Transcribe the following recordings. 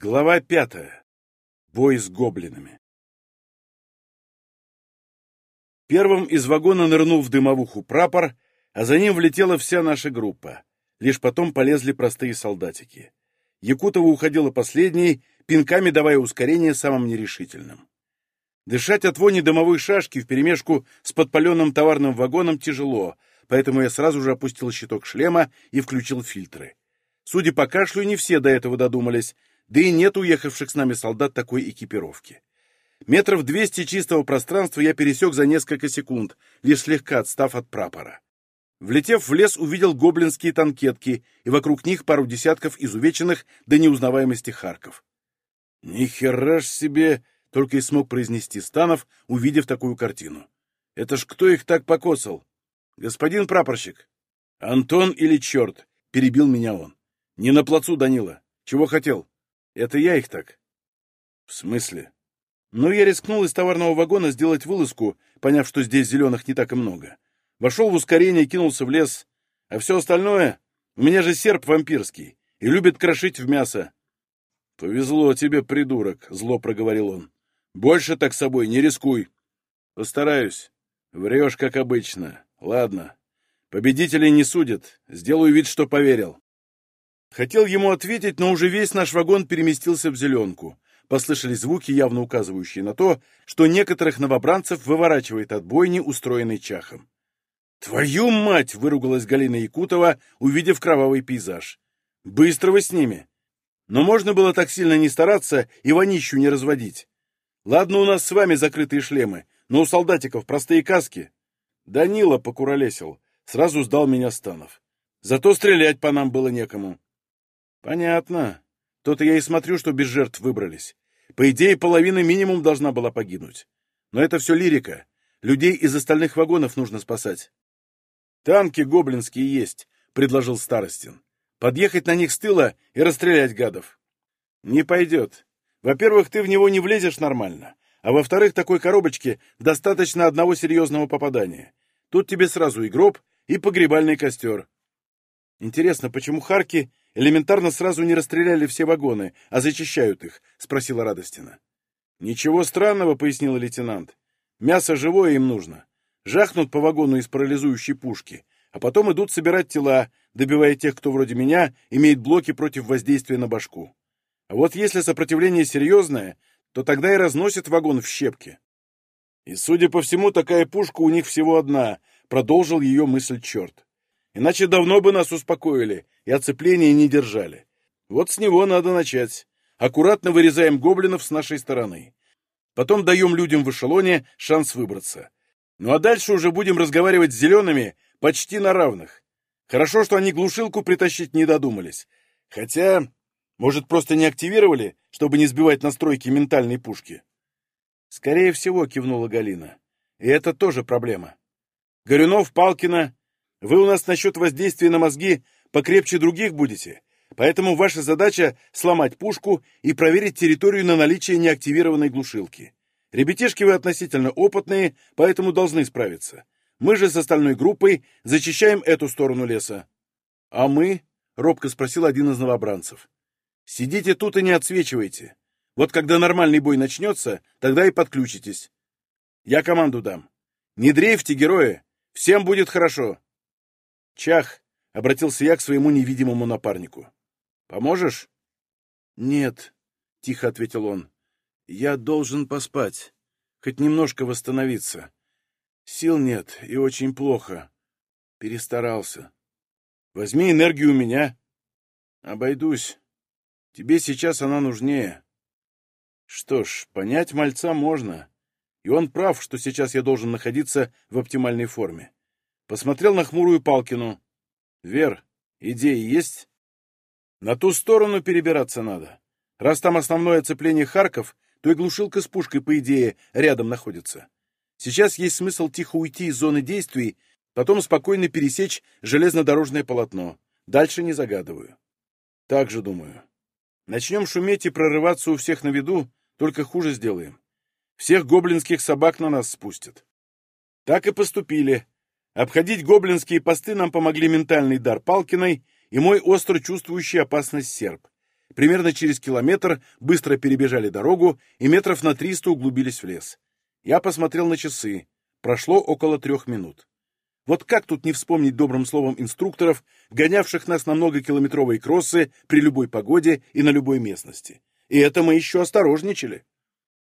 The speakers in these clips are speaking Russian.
Глава пятая. Бой с гоблинами. Первым из вагона нырнул в дымовуху прапор, а за ним влетела вся наша группа. Лишь потом полезли простые солдатики. Якутова уходила последней, пинками давая ускорение самым нерешительным. Дышать от вони дымовой шашки вперемешку с подпаленным товарным вагоном тяжело, поэтому я сразу же опустил щиток шлема и включил фильтры. Судя по кашлю, не все до этого додумались, да и нет уехавших с нами солдат такой экипировки. Метров двести чистого пространства я пересек за несколько секунд, лишь слегка отстав от прапора. Влетев в лес, увидел гоблинские танкетки и вокруг них пару десятков изувеченных до неузнаваемости харков. «Ни хера ж себе!» — только и смог произнести Станов, увидев такую картину. «Это ж кто их так покосал?» «Господин прапорщик!» «Антон или черт?» — перебил меня он. «Не на плацу, Данила. Чего хотел?» Это я их так. В смысле? Ну, я рискнул из товарного вагона сделать вылазку, поняв, что здесь зеленых не так и много. Вошел в ускорение, кинулся в лес. А все остальное... У меня же серп вампирский и любит крошить в мясо. «Повезло тебе, придурок», — зло проговорил он. «Больше так собой не рискуй». «Постараюсь. Врешь, как обычно. Ладно. Победителей не судят. Сделаю вид, что поверил». Хотел ему ответить, но уже весь наш вагон переместился в зеленку. Послышались звуки, явно указывающие на то, что некоторых новобранцев выворачивает от бойни, устроенной чахом. «Твою мать!» — выругалась Галина Якутова, увидев кровавый пейзаж. «Быстро вы с ними!» Но можно было так сильно не стараться и вонищу не разводить. Ладно, у нас с вами закрытые шлемы, но у солдатиков простые каски. Данила покуролесил, сразу сдал меня Станов. Зато стрелять по нам было некому. Понятно. То-то я и смотрю, что без жертв выбрались. По идее, половина минимум должна была погибнуть. Но это все лирика. Людей из остальных вагонов нужно спасать. Танки гоблинские есть, предложил Старостин. Подъехать на них с тыла и расстрелять гадов. Не пойдет. Во-первых, ты в него не влезешь нормально. А во-вторых, такой коробочке достаточно одного серьезного попадания. Тут тебе сразу и гроб, и погребальный костер. Интересно, почему Харки элементарно сразу не расстреляли все вагоны, а зачищают их?» — спросила Радостина. «Ничего странного», — пояснил лейтенант. «Мясо живое им нужно. Жахнут по вагону из парализующей пушки, а потом идут собирать тела, добивая тех, кто вроде меня имеет блоки против воздействия на башку. А вот если сопротивление серьезное, то тогда и разносят вагон в щепки. И, судя по всему, такая пушка у них всего одна, продолжил ее мысль черт. Иначе давно бы нас успокоили и оцепление не держали. Вот с него надо начать. Аккуратно вырезаем гоблинов с нашей стороны. Потом даем людям в эшелоне шанс выбраться. Ну а дальше уже будем разговаривать с зелеными почти на равных. Хорошо, что они глушилку притащить не додумались. Хотя, может, просто не активировали, чтобы не сбивать настройки ментальной пушки? Скорее всего, кивнула Галина. И это тоже проблема. Горюнов, Палкина, вы у нас насчет воздействия на мозги покрепче других будете, поэтому ваша задача — сломать пушку и проверить территорию на наличие неактивированной глушилки. Ребятишки вы относительно опытные, поэтому должны справиться. Мы же с остальной группой зачищаем эту сторону леса. — А мы? — робко спросил один из новобранцев. — Сидите тут и не отсвечивайте. Вот когда нормальный бой начнется, тогда и подключитесь. Я команду дам. Не дрейфьте, герои. Всем будет хорошо. Чах, — обратился я к своему невидимому напарнику. «Поможешь?» «Нет», — тихо ответил он. «Я должен поспать, хоть немножко восстановиться. Сил нет, и очень плохо. Перестарался. Возьми энергию у меня. Обойдусь. Тебе сейчас она нужнее». Что ж, понять мальца можно. И он прав, что сейчас я должен находиться в оптимальной форме. Посмотрел на хмурую Палкину. Вер, идеи есть? На ту сторону перебираться надо. Раз там основное оцепление Харков, то и глушилка с пушкой, по идее, рядом находится. Сейчас есть смысл тихо уйти из зоны действий, потом спокойно пересечь железнодорожное полотно. Дальше не загадываю. Так же думаю. Начнем шуметь и прорываться у всех на виду, только хуже сделаем. Всех гоблинских собак на нас спустят. Так и поступили. Обходить гоблинские посты нам помогли ментальный дар Палкиной и мой остро чувствующий опасность серб. примерно через километр быстро перебежали дорогу и метров на триста углубились в лес. Я посмотрел на часы. Прошло около трех минут. Вот как тут не вспомнить добрым словом инструкторов, гонявших нас на многокилометровые кроссы при любой погоде и на любой местности. И это мы еще осторожничали.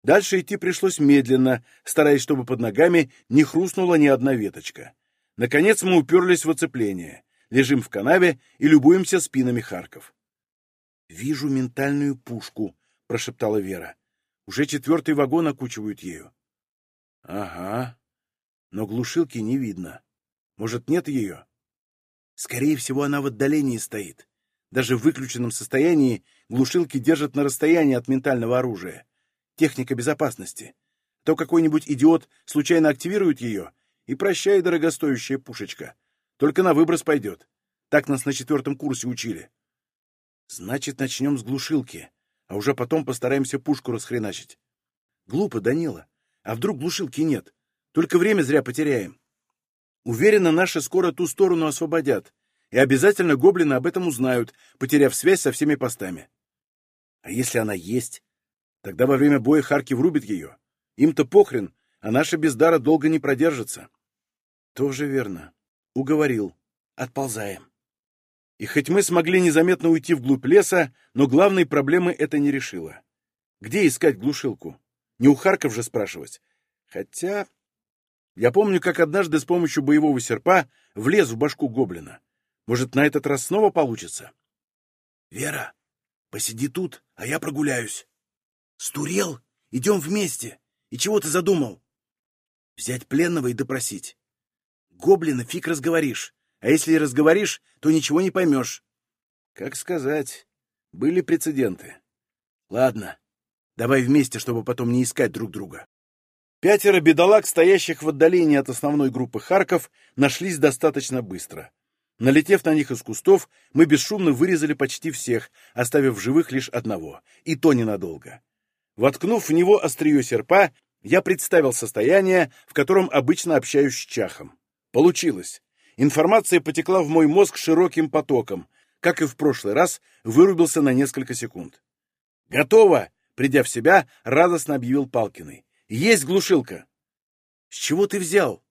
Дальше идти пришлось медленно, стараясь, чтобы под ногами не хрустнула ни одна веточка. Наконец мы уперлись в оцепление, лежим в канаве и любуемся спинами Харков. «Вижу ментальную пушку», — прошептала Вера. «Уже четвертый вагон окучивают ею». «Ага. Но глушилки не видно. Может, нет ее?» «Скорее всего, она в отдалении стоит. Даже в выключенном состоянии глушилки держат на расстоянии от ментального оружия. Техника безопасности. То какой-нибудь идиот случайно активирует ее, и прощай, дорогостоящая пушечка. Только на выброс пойдет. Так нас на четвертом курсе учили. Значит, начнем с глушилки, а уже потом постараемся пушку расхреначить. Глупо, Данила. А вдруг глушилки нет? Только время зря потеряем. Уверена, наши скоро ту сторону освободят, и обязательно гоблины об этом узнают, потеряв связь со всеми постами. А если она есть? Тогда во время боя Харки врубит ее. Им-то похрен, а наша без дара долго не продержится. Тоже верно. Уговорил. Отползаем. И хоть мы смогли незаметно уйти вглубь леса, но главной проблемы это не решило. Где искать глушилку? Не у Харков же спрашивать. Хотя... Я помню, как однажды с помощью боевого серпа влез в башку гоблина. Может, на этот раз снова получится? Вера, посиди тут, а я прогуляюсь. Стурел? Идем вместе. И чего ты задумал? Взять пленного и допросить. Гоблина фиг разговоришь. А если и разговоришь, то ничего не поймешь. Как сказать. Были прецеденты. Ладно, давай вместе, чтобы потом не искать друг друга. Пятеро бедолаг, стоящих в отдалении от основной группы Харков, нашлись достаточно быстро. Налетев на них из кустов, мы бесшумно вырезали почти всех, оставив живых лишь одного, и то ненадолго. Воткнув в него острие серпа, я представил состояние, в котором обычно общаюсь с Чахом. Получилось. Информация потекла в мой мозг широким потоком. Как и в прошлый раз, вырубился на несколько секунд. «Готово!» — придя в себя, радостно объявил Палкиный. Есть глушилка. С чего ты взял?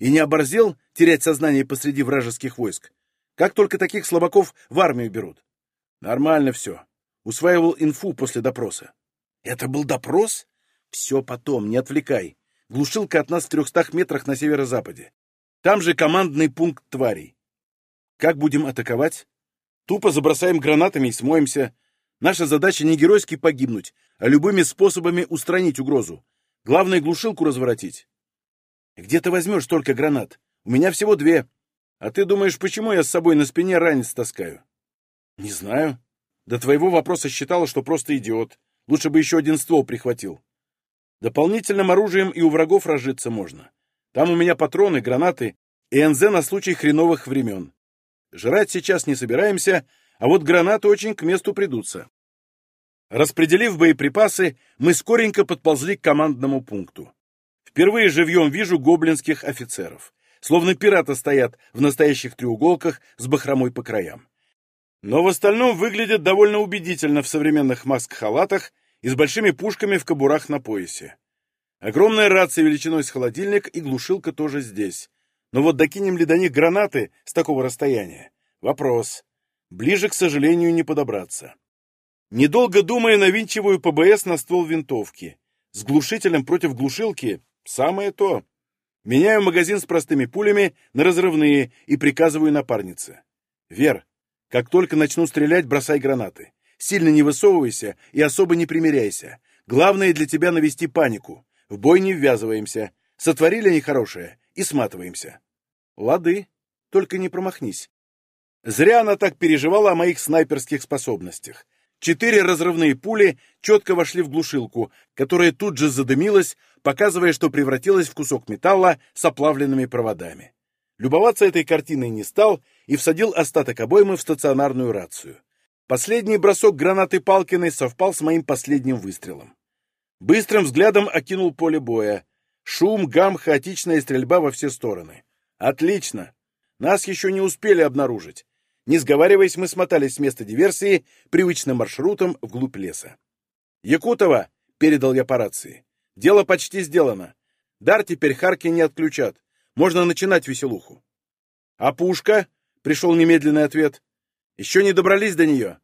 И не оборзел терять сознание посреди вражеских войск? Как только таких слабаков в армию берут? Нормально все. Усваивал инфу после допроса. Это был допрос? Все потом, не отвлекай. Глушилка от нас в трехстах метрах на северо-западе. Там же командный пункт тварей. Как будем атаковать? Тупо забросаем гранатами и смоемся. Наша задача не геройски погибнуть, а любыми способами устранить угрозу. Главное, глушилку разворотить. Где ты возьмешь столько гранат? У меня всего две. А ты думаешь, почему я с собой на спине ранец таскаю? Не знаю. До твоего вопроса считала, что просто идиот. Лучше бы еще один ствол прихватил. Дополнительным оружием и у врагов разжиться можно. Там у меня патроны, гранаты и НЗ на случай хреновых времен. Жрать сейчас не собираемся, а вот гранаты очень к месту придутся. Распределив боеприпасы, мы скоренько подползли к командному пункту. Впервые живьем вижу гоблинских офицеров. Словно пираты стоят в настоящих треуголках с бахромой по краям. Но в остальном выглядят довольно убедительно в современных маск-халатах и с большими пушками в кобурах на поясе. Огромная рация величиной с холодильник и глушилка тоже здесь. Но вот докинем ли до них гранаты с такого расстояния? Вопрос. Ближе, к сожалению, не подобраться. Недолго думая, навинчиваю ПБС на ствол винтовки. С глушителем против глушилки — самое то. Меняю магазин с простыми пулями на разрывные и приказываю напарнице. «Вер, как только начну стрелять, бросай гранаты. Сильно не высовывайся и особо не примеряйся. Главное для тебя навести панику. В бой не ввязываемся. Сотворили нехорошее и сматываемся». «Лады, только не промахнись». Зря она так переживала о моих снайперских способностях. Четыре разрывные пули четко вошли в глушилку, которая тут же задымилась, показывая, что превратилась в кусок металла с оплавленными проводами. Любоваться этой картиной не стал и всадил остаток обоймы в стационарную рацию. Последний бросок гранаты Палкиной совпал с моим последним выстрелом. Быстрым взглядом окинул поле боя. Шум, гам, хаотичная стрельба во все стороны. Отлично. Нас еще не успели обнаружить. Не сговариваясь, мы смотались с места диверсии привычным маршрутом вглубь леса. «Якутова!» — передал я по рации. «Дело почти сделано. Дар теперь Харки не отключат. Можно начинать веселуху». «А пушка?» — пришел немедленный ответ. «Еще не добрались до нее?»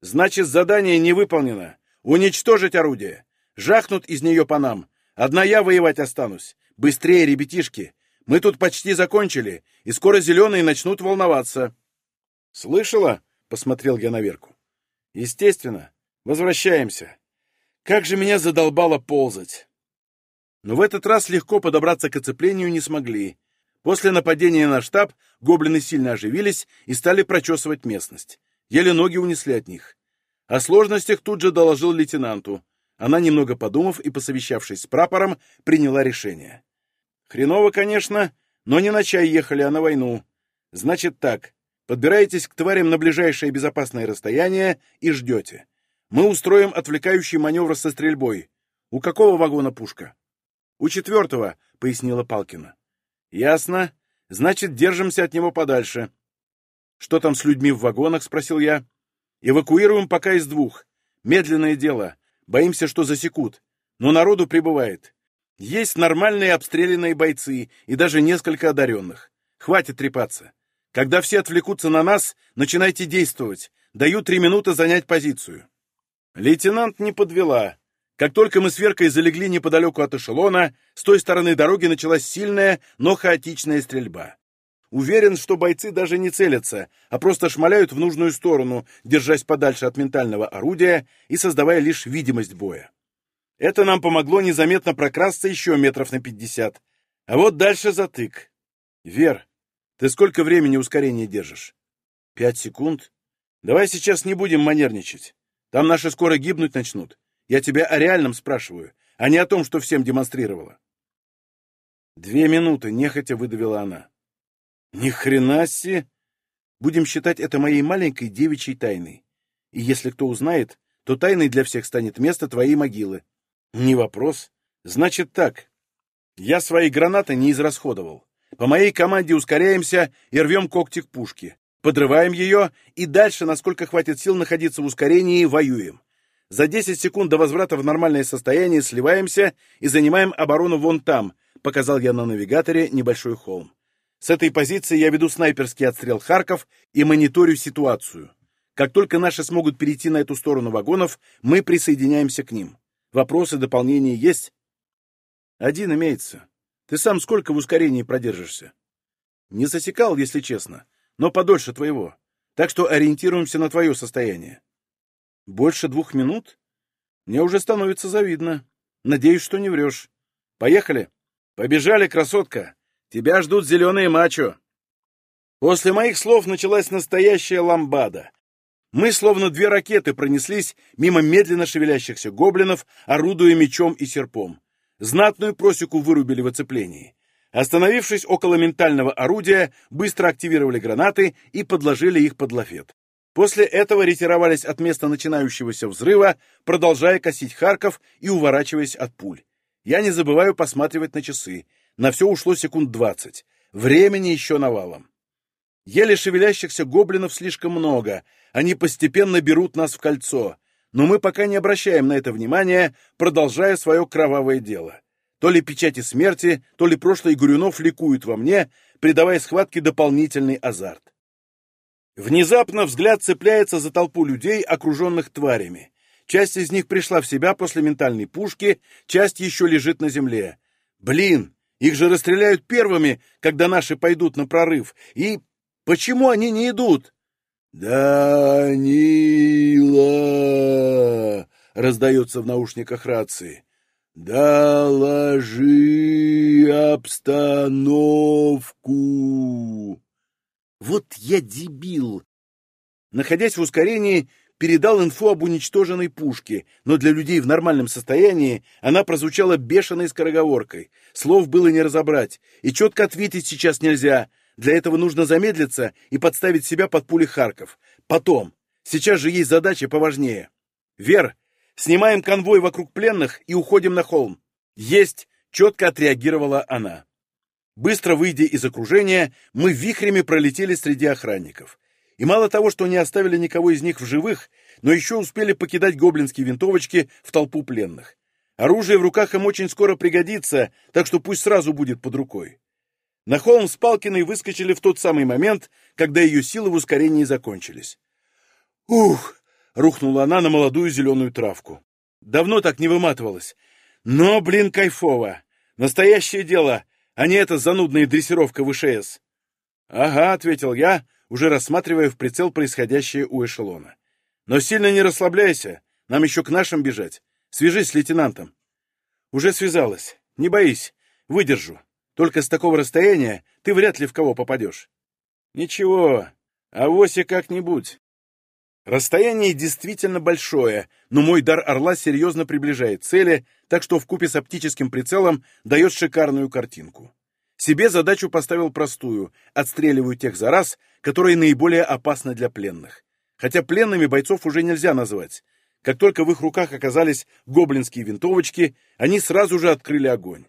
«Значит, задание не выполнено. Уничтожить орудие. Жахнут из нее по нам. Одна я воевать останусь. Быстрее, ребятишки. Мы тут почти закончили, и скоро зеленые начнут волноваться». «Слышала?» — посмотрел я на Верку. «Естественно. Возвращаемся. Как же меня задолбало ползать!» Но в этот раз легко подобраться к оцеплению не смогли. После нападения на штаб гоблины сильно оживились и стали прочесывать местность. Еле ноги унесли от них. О сложностях тут же доложил лейтенанту. Она, немного подумав и посовещавшись с прапором, приняла решение. «Хреново, конечно, но не на чай ехали, а на войну. Значит так, подбираетесь к тварям на ближайшее безопасное расстояние и ждете. Мы устроим отвлекающий маневр со стрельбой. У какого вагона пушка?» «У четвертого», — пояснила Палкина. «Ясно. Значит, держимся от него подальше». «Что там с людьми в вагонах?» — спросил я. «Эвакуируем пока из двух. Медленное дело. Боимся, что засекут. Но народу прибывает. Есть нормальные обстрелянные бойцы и даже несколько одаренных. Хватит трепаться. Когда все отвлекутся на нас, начинайте действовать. Даю три минуты занять позицию». Лейтенант не подвела. Как только мы с Веркой залегли неподалеку от эшелона, с той стороны дороги началась сильная, но хаотичная стрельба. Уверен, что бойцы даже не целятся, а просто шмаляют в нужную сторону, держась подальше от ментального орудия и создавая лишь видимость боя. Это нам помогло незаметно прокрасться еще метров на пятьдесят. А вот дальше затык. Вер, ты сколько времени ускорения держишь? Пять секунд. Давай сейчас не будем манерничать. Там наши скоро гибнуть начнут. Я тебя о реальном спрашиваю, а не о том, что всем демонстрировала. Две минуты, нехотя выдавила она. Ни хрена себе! Будем считать это моей маленькой девичьей тайной. И если кто узнает, то тайной для всех станет место твоей могилы. Не вопрос. Значит так. Я свои гранаты не израсходовал. По моей команде ускоряемся и рвем когти к пушке. Подрываем ее и дальше, насколько хватит сил находиться в ускорении, воюем. За 10 секунд до возврата в нормальное состояние сливаемся и занимаем оборону вон там, показал я на навигаторе небольшой холм. С этой позиции я веду снайперский отстрел Харков и мониторю ситуацию. Как только наши смогут перейти на эту сторону вагонов, мы присоединяемся к ним. Вопросы, дополнения есть? Один имеется. Ты сам сколько в ускорении продержишься? Не засекал, если честно, но подольше твоего. Так что ориентируемся на твое состояние. Больше двух минут? Мне уже становится завидно. Надеюсь, что не врешь. Поехали. Побежали, красотка. Тебя ждут зеленые мачо. После моих слов началась настоящая ламбада. Мы, словно две ракеты, пронеслись мимо медленно шевелящихся гоблинов, орудуя мечом и серпом. Знатную просеку вырубили в оцеплении. Остановившись около ментального орудия, быстро активировали гранаты и подложили их под лафет. После этого ретировались от места начинающегося взрыва, продолжая косить Харков и уворачиваясь от пуль. Я не забываю посматривать на часы. На все ушло секунд двадцать. Времени еще навалом. Еле шевелящихся гоблинов слишком много. Они постепенно берут нас в кольцо. Но мы пока не обращаем на это внимания, продолжая свое кровавое дело. То ли печати смерти, то ли прошлый Горюнов ликуют во мне, придавая схватке дополнительный азарт. Внезапно взгляд цепляется за толпу людей, окруженных тварями. Часть из них пришла в себя после ментальной пушки, часть еще лежит на земле. Блин, их же расстреляют первыми, когда наши пойдут на прорыв. И почему они не идут? «Данила!» — раздается в наушниках рации. «Доложи обстановку!» Вот я дебил! Находясь в ускорении, передал инфу об уничтоженной пушке, но для людей в нормальном состоянии она прозвучала бешеной скороговоркой. Слов было не разобрать, и четко ответить сейчас нельзя. Для этого нужно замедлиться и подставить себя под пули Харков. Потом. Сейчас же есть задача поважнее. Вер, снимаем конвой вокруг пленных и уходим на холм. Есть, четко отреагировала она. Быстро выйдя из окружения, мы вихрями пролетели среди охранников. И мало того, что не оставили никого из них в живых, но еще успели покидать гоблинские винтовочки в толпу пленных. Оружие в руках им очень скоро пригодится, так что пусть сразу будет под рукой. На холм с Палкиной выскочили в тот самый момент, когда ее силы в ускорении закончились. «Ух!» — рухнула она на молодую зеленую травку. Давно так не выматывалась. Но, блин, кайфово! Настоящее дело, а не эта занудная дрессировка в ИШС. «Ага», — ответил я, уже рассматривая в прицел происходящее у эшелона. «Но сильно не расслабляйся, нам еще к нашим бежать. Свяжись с лейтенантом». «Уже связалась. Не боись, выдержу. Только с такого расстояния ты вряд ли в кого попадешь». «Ничего, авось и как-нибудь». Расстояние действительно большое, но мой дар орла серьезно приближает цели, так что в купе с оптическим прицелом дает шикарную картинку. Себе задачу поставил простую – отстреливаю тех за раз, которые наиболее опасны для пленных. Хотя пленными бойцов уже нельзя назвать. Как только в их руках оказались гоблинские винтовочки, они сразу же открыли огонь.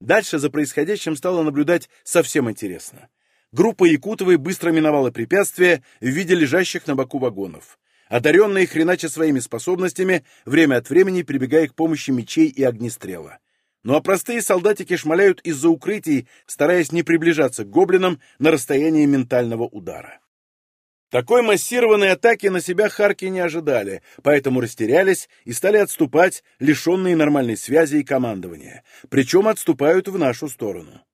Дальше за происходящим стало наблюдать совсем интересно. Группа Якутовой быстро миновала препятствия в виде лежащих на боку вагонов. Одаренные хренача своими способностями, время от времени прибегая к помощи мечей и огнестрела. Ну а простые солдатики шмаляют из-за укрытий, стараясь не приближаться к гоблинам на расстояние ментального удара. Такой массированной атаки на себя Харки не ожидали, поэтому растерялись и стали отступать, лишенные нормальной связи и командования. Причем отступают в нашу сторону.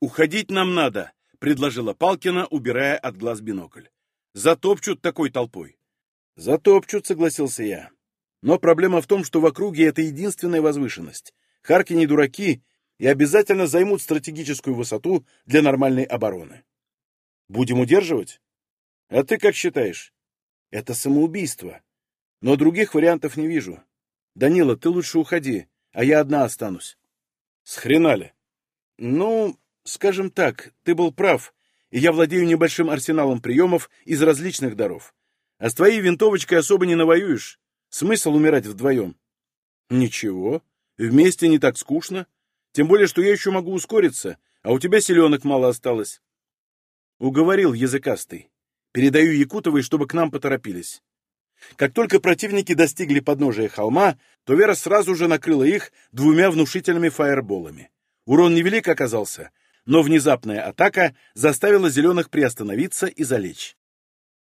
«Уходить нам надо», — предложила Палкина, убирая от глаз бинокль. «Затопчут такой толпой». «Затопчут», — согласился я. «Но проблема в том, что в округе это единственная возвышенность. Харки не дураки и обязательно займут стратегическую высоту для нормальной обороны. Будем удерживать? А ты как считаешь? Это самоубийство. Но других вариантов не вижу. Данила, ты лучше уходи, а я одна останусь. С хрена ли? Ну, скажем так, ты был прав, и я владею небольшим арсеналом приемов из различных даров. А с твоей винтовочкой особо не навоюешь. Смысл умирать вдвоем? Ничего. Вместе не так скучно. Тем более, что я еще могу ускориться, а у тебя селенок мало осталось. Уговорил языкастый. Передаю Якутовой, чтобы к нам поторопились. Как только противники достигли подножия холма, то Вера сразу же накрыла их двумя внушительными фаерболами. Урон невелик оказался, но внезапная атака заставила зеленых приостановиться и залечь.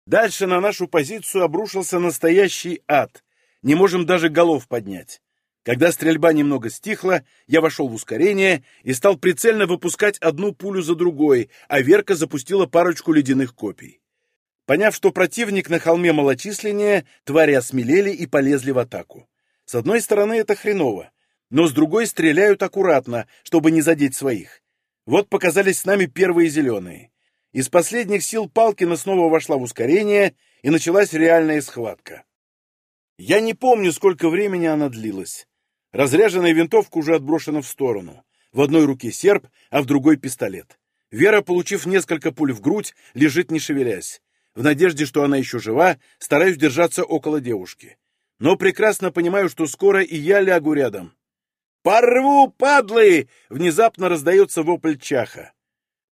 Дальше на нашу позицию обрушился настоящий ад. Не можем даже голов поднять. Когда стрельба немного стихла, я вошел в ускорение и стал прицельно выпускать одну пулю за другой, а Верка запустила парочку ледяных копий. Поняв, что противник на холме малочисленнее, твари осмелели и полезли в атаку. С одной стороны, это хреново, но с другой стреляют аккуратно, чтобы не задеть своих. Вот показались с нами первые зеленые. Из последних сил Палкина снова вошла в ускорение, и началась реальная схватка. Я не помню, сколько времени она длилась. Разряженная винтовка уже отброшена в сторону. В одной руке серп, а в другой пистолет. Вера, получив несколько пуль в грудь, лежит не шевелясь. В надежде, что она еще жива, стараюсь держаться около девушки. Но прекрасно понимаю, что скоро и я лягу рядом. «Порву, падлы!» — внезапно раздается вопль чаха.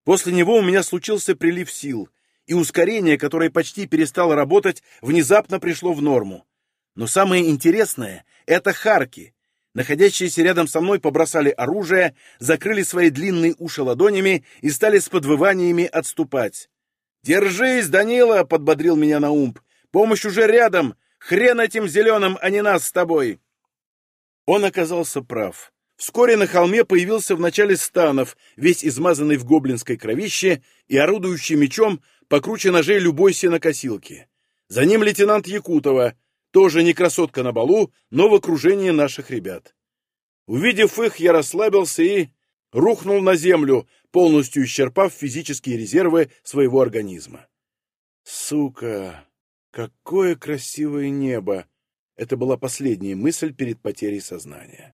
После него у меня случился прилив сил, и ускорение, которое почти перестало работать, внезапно пришло в норму. Но самое интересное — это Харки — Находящиеся рядом со мной побросали оружие, закрыли свои длинные уши ладонями и стали с подвываниями отступать. «Держись, Данила!» — подбодрил меня Наумб. «Помощь уже рядом! Хрен этим зеленым, а не нас с тобой!» Он оказался прав. Вскоре на холме появился в начале станов, весь измазанный в гоблинской кровище и орудующий мечом покруче ножей любой сенокосилки. За ним лейтенант Якутова — тоже не красотка на балу, но в окружении наших ребят. Увидев их, я расслабился и рухнул на землю, полностью исчерпав физические резервы своего организма. Сука, какое красивое небо! Это была последняя мысль перед потерей сознания.